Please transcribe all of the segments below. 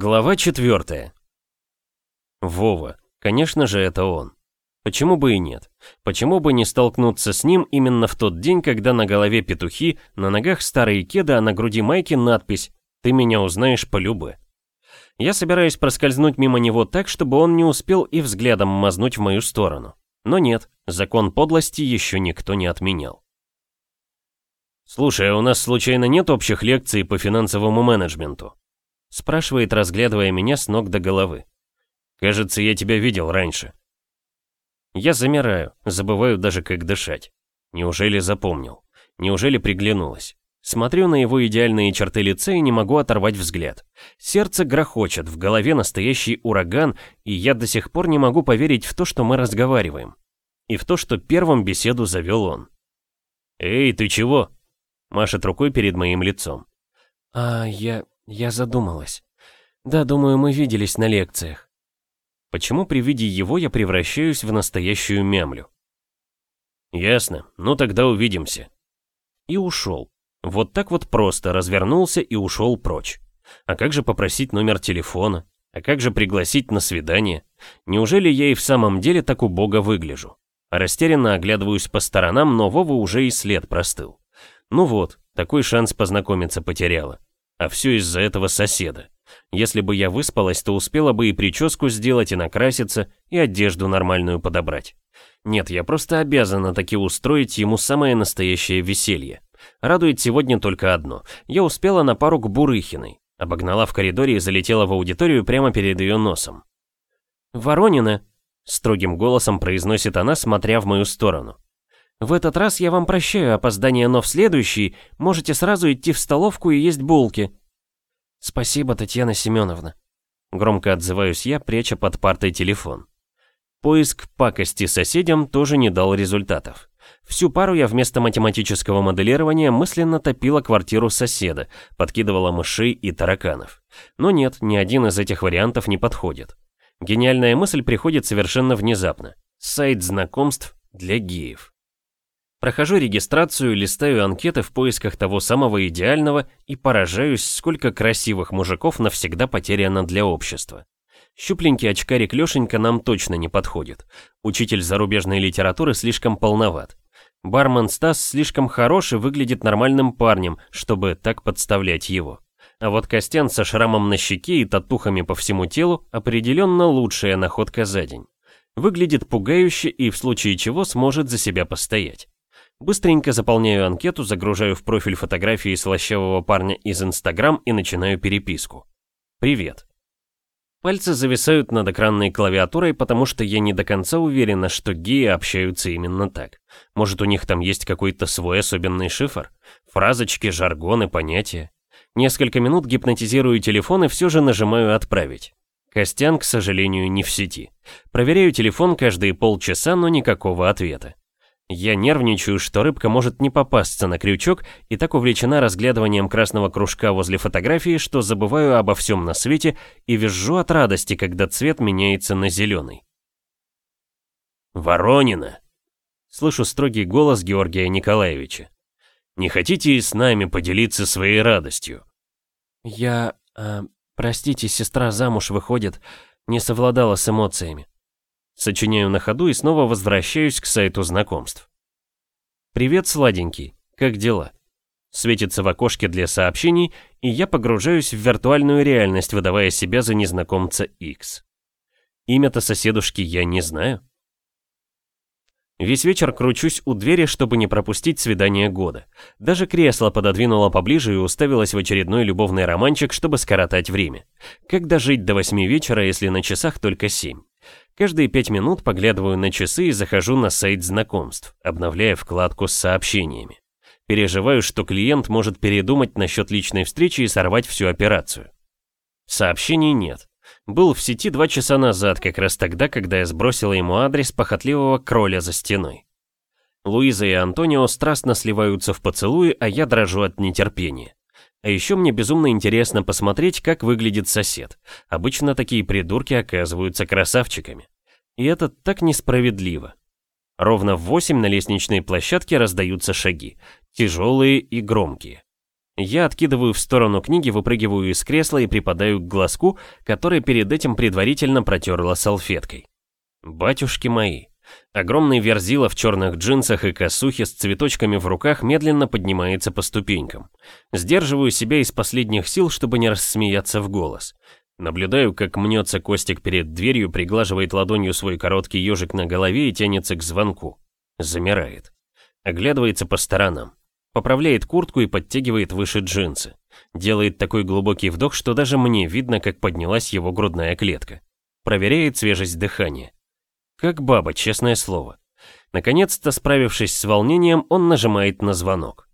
Глава 4. Вова. Конечно же, это он. Почему бы и нет? Почему бы не столкнуться с ним именно в тот день, когда на голове петухи, на ногах старые кеды, а на груди майки надпись «Ты меня узнаешь по любы». Я собираюсь проскользнуть мимо него так, чтобы он не успел и взглядом мазнуть в мою сторону. Но нет, закон подлости еще никто не отменял. «Слушай, а у нас случайно нет общих лекций по финансовому менеджменту?» Спрашивает, разглядывая меня с ног до головы. Кажется, я тебя видел раньше. Я замираю, забываю даже как дышать. Неужели запомнил? Неужели приглянулась? Смотрю на его идеальные черты лица и не могу оторвать взгляд. Сердце грохочет, в голове настоящий ураган, и я до сих пор не могу поверить в то, что мы разговариваем. И в то, что первым беседу завел он. «Эй, ты чего?» Машет рукой перед моим лицом. «А, я... Я задумалась. Да, думаю, мы виделись на лекциях. Почему при виде его я превращаюсь в настоящую мямлю? Ясно, ну тогда увидимся. И ушел. Вот так вот просто развернулся и ушел прочь. А как же попросить номер телефона? А как же пригласить на свидание? Неужели я и в самом деле так убого выгляжу? Растерянно оглядываюсь по сторонам, но Вова уже и след простыл. Ну вот, такой шанс познакомиться потеряла. А все из-за этого соседа. Если бы я выспалась, то успела бы и прическу сделать, и накраситься, и одежду нормальную подобрать. Нет, я просто обязана таки устроить ему самое настоящее веселье. Радует сегодня только одно. Я успела на пару к Бурыхиной. Обогнала в коридоре и залетела в аудиторию прямо перед ее носом. «Воронина!» — строгим голосом произносит она, смотря в мою сторону. В этот раз я вам прощаю опоздание, но в следующий можете сразу идти в столовку и есть булки. Спасибо, Татьяна Семеновна. Громко отзываюсь я, пряча под партой телефон. Поиск пакости соседям тоже не дал результатов. Всю пару я вместо математического моделирования мысленно топила квартиру соседа, подкидывала мышей и тараканов. Но нет, ни один из этих вариантов не подходит. Гениальная мысль приходит совершенно внезапно. Сайт знакомств для геев. Прохожу регистрацию, листаю анкеты в поисках того самого идеального и поражаюсь, сколько красивых мужиков навсегда потеряно для общества. Щупленький очкарик Лешенька нам точно не подходит. Учитель зарубежной литературы слишком полноват. Бармен Стас слишком хорош и выглядит нормальным парнем, чтобы так подставлять его. А вот Костян со шрамом на щеке и татухами по всему телу определенно лучшая находка за день. Выглядит пугающе и в случае чего сможет за себя постоять. Быстренько заполняю анкету, загружаю в профиль фотографии слащавого парня из Инстаграм и начинаю переписку. «Привет». Пальцы зависают над экранной клавиатурой, потому что я не до конца уверена, что геи общаются именно так. Может, у них там есть какой-то свой особенный шифр? Фразочки, жаргоны, понятия. Несколько минут гипнотизирую телефон и все же нажимаю «Отправить». Костян, к сожалению, не в сети. Проверяю телефон каждые полчаса, но никакого ответа. Я нервничаю, что рыбка может не попасться на крючок и так увлечена разглядыванием красного кружка возле фотографии, что забываю обо всем на свете и визжу от радости, когда цвет меняется на зеленый. «Воронина!» Слышу строгий голос Георгия Николаевича. «Не хотите с нами поделиться своей радостью?» «Я... Э, простите, сестра замуж выходит, не совладала с эмоциями». Сочиняю на ходу и снова возвращаюсь к сайту знакомств. «Привет, сладенький. Как дела?» Светится в окошке для сообщений, и я погружаюсь в виртуальную реальность, выдавая себя за незнакомца X. Имя-то соседушки я не знаю. Весь вечер кручусь у двери, чтобы не пропустить свидание года. Даже кресло пододвинула поближе и уставилась в очередной любовный романчик, чтобы скоротать время. Как дожить до восьми вечера, если на часах только семь? Каждые пять минут поглядываю на часы и захожу на сайт знакомств, обновляя вкладку с сообщениями. Переживаю, что клиент может передумать насчет личной встречи и сорвать всю операцию. Сообщений нет. Был в сети два часа назад, как раз тогда, когда я сбросила ему адрес похотливого кроля за стеной. Луиза и Антонио страстно сливаются в поцелуи, а я дрожу от нетерпения. А еще мне безумно интересно посмотреть, как выглядит сосед. Обычно такие придурки оказываются красавчиками. И это так несправедливо. Ровно в восемь на лестничной площадке раздаются шаги, тяжелые и громкие. Я откидываю в сторону книги, выпрыгиваю из кресла и припадаю к глазку, который перед этим предварительно протерла салфеткой. Батюшки мои. Огромный верзила в черных джинсах и косухе с цветочками в руках медленно поднимается по ступенькам. Сдерживаю себя из последних сил, чтобы не рассмеяться в голос. Наблюдаю, как мнется Костик перед дверью, приглаживает ладонью свой короткий ежик на голове и тянется к звонку. Замирает. Оглядывается по сторонам. Поправляет куртку и подтягивает выше джинсы. Делает такой глубокий вдох, что даже мне видно, как поднялась его грудная клетка. Проверяет свежесть дыхания. Как баба, честное слово. Наконец-то, справившись с волнением, он нажимает на звонок.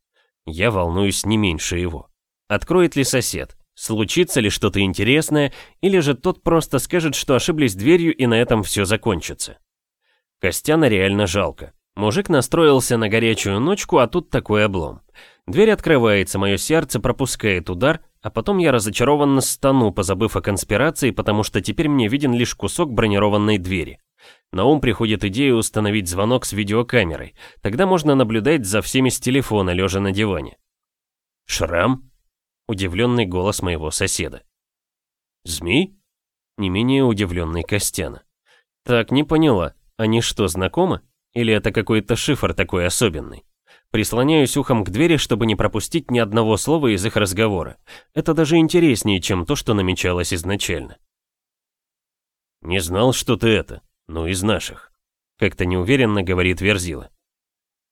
Я волнуюсь не меньше его. Откроет ли сосед? Случится ли что-то интересное? Или же тот просто скажет, что ошиблись дверью и на этом все закончится? Костяна реально жалко. Мужик настроился на горячую ночку, а тут такой облом. Дверь открывается, мое сердце пропускает удар, а потом я разочарованно стану, позабыв о конспирации, потому что теперь мне виден лишь кусок бронированной двери. На ум приходит идея установить звонок с видеокамерой. Тогда можно наблюдать за всеми с телефона, лежа на диване. «Шрам?» — удивленный голос моего соседа. «Змей?» — не менее удивленный Костяна. «Так, не поняла, они что, знакомы? Или это какой-то шифр такой особенный?» Прислоняюсь ухом к двери, чтобы не пропустить ни одного слова из их разговора. Это даже интереснее, чем то, что намечалось изначально. «Не знал, что ты это», «Ну, из наших», — как-то неуверенно говорит Верзила.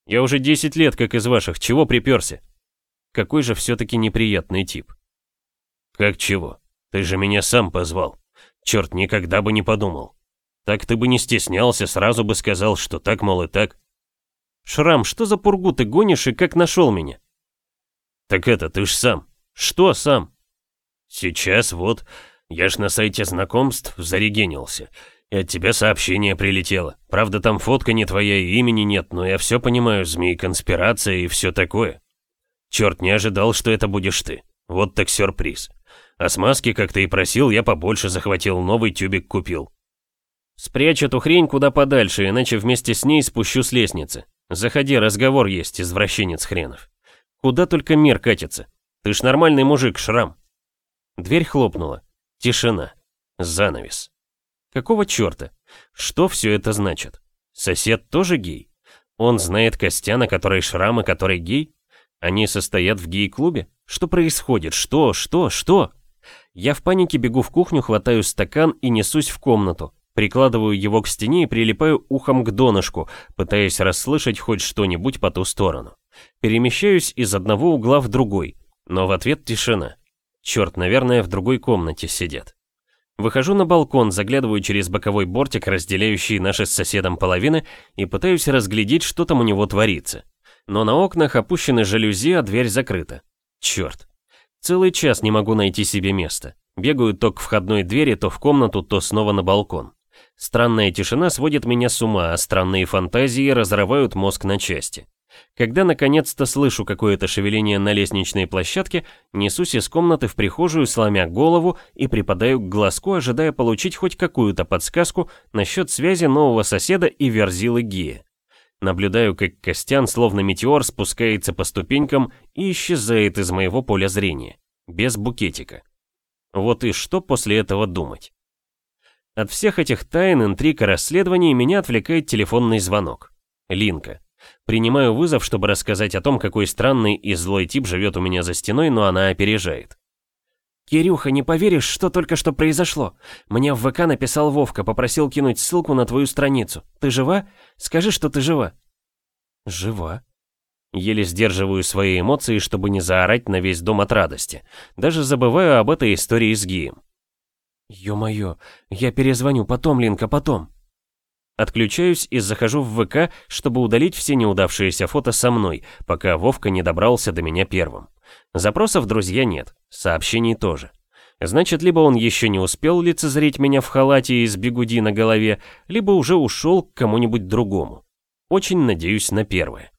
«Я уже 10 лет как из ваших, чего приперся?» Какой же все-таки неприятный тип. «Как чего? Ты же меня сам позвал. Черт, никогда бы не подумал. Так ты бы не стеснялся, сразу бы сказал, что так, мол, и так». «Шрам, что за пургу ты гонишь и как нашел меня?» «Так это, ты ж сам. Что сам?» «Сейчас вот, я ж на сайте знакомств зарегенился. И от тебя сообщение прилетело. Правда, там фотка не твоя и имени нет, но я все понимаю, змей, конспирация и все такое. Черт, не ожидал, что это будешь ты. Вот так сюрприз. А смазки, как ты и просил, я побольше захватил, новый тюбик купил. Спрячь эту хрень куда подальше, иначе вместе с ней спущу с лестницы. Заходи, разговор есть, извращенец хренов. Куда только мир катится. Ты ж нормальный мужик, Шрам. Дверь хлопнула. Тишина. Занавес. Какого черта? Что все это значит? Сосед тоже гей? Он знает Костяна, который шрамы, который гей? Они состоят в гей-клубе? Что происходит? Что? Что? Что? Я в панике бегу в кухню, хватаю стакан и несусь в комнату. Прикладываю его к стене и прилипаю ухом к донышку, пытаясь расслышать хоть что-нибудь по ту сторону. Перемещаюсь из одного угла в другой, но в ответ тишина. Черт, наверное, в другой комнате сидят. Выхожу на балкон, заглядываю через боковой бортик, разделяющий наши с соседом половины, и пытаюсь разглядеть, что там у него творится. Но на окнах опущены жалюзи, а дверь закрыта. Черт. Целый час не могу найти себе места. Бегаю то к входной двери, то в комнату, то снова на балкон. Странная тишина сводит меня с ума, а странные фантазии разрывают мозг на части. Когда наконец-то слышу какое-то шевеление на лестничной площадке, несусь из комнаты в прихожую, сломя голову и припадаю к глазку, ожидая получить хоть какую-то подсказку насчет связи нового соседа и верзилы Гия. Наблюдаю, как Костян, словно метеор, спускается по ступенькам и исчезает из моего поля зрения. Без букетика. Вот и что после этого думать? От всех этих тайн, интриг и расследований меня отвлекает телефонный звонок. Линка. Принимаю вызов, чтобы рассказать о том, какой странный и злой тип живет у меня за стеной, но она опережает. «Кирюха, не поверишь, что только что произошло? Мне в ВК написал Вовка, попросил кинуть ссылку на твою страницу. Ты жива? Скажи, что ты жива». «Жива?» Еле сдерживаю свои эмоции, чтобы не заорать на весь дом от радости. Даже забываю об этой истории с Гием. «Ё-моё, я перезвоню потом, Линка, потом». Отключаюсь и захожу в ВК, чтобы удалить все неудавшиеся фото со мной, пока Вовка не добрался до меня первым. Запросов друзья нет, сообщений тоже. Значит, либо он еще не успел лицезреть меня в халате и с бигуди на голове, либо уже ушел к кому-нибудь другому. Очень надеюсь на первое.